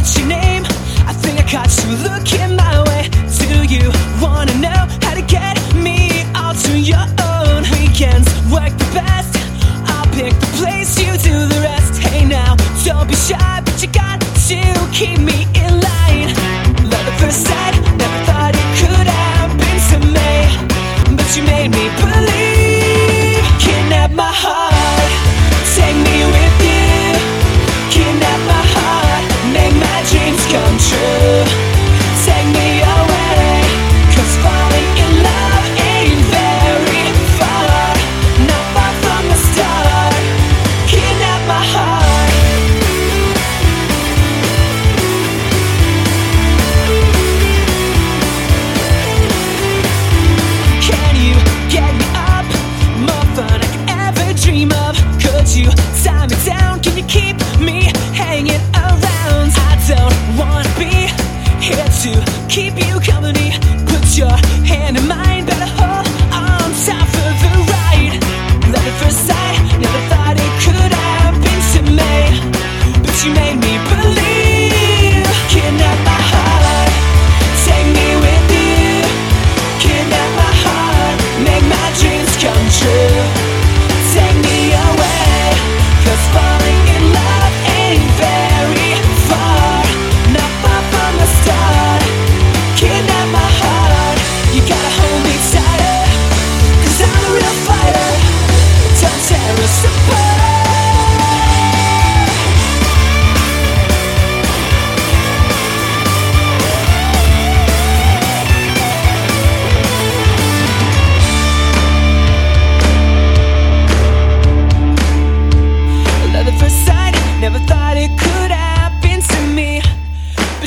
What's your name? I think I got you looking.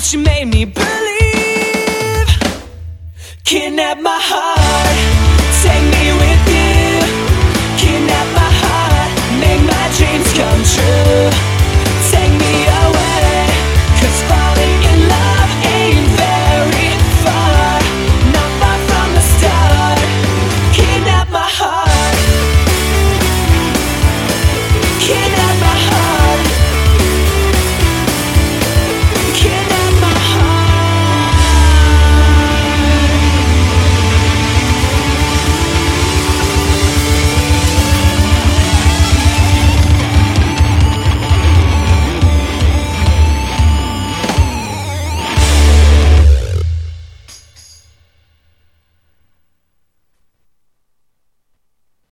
that you made me believe kidnap my heart.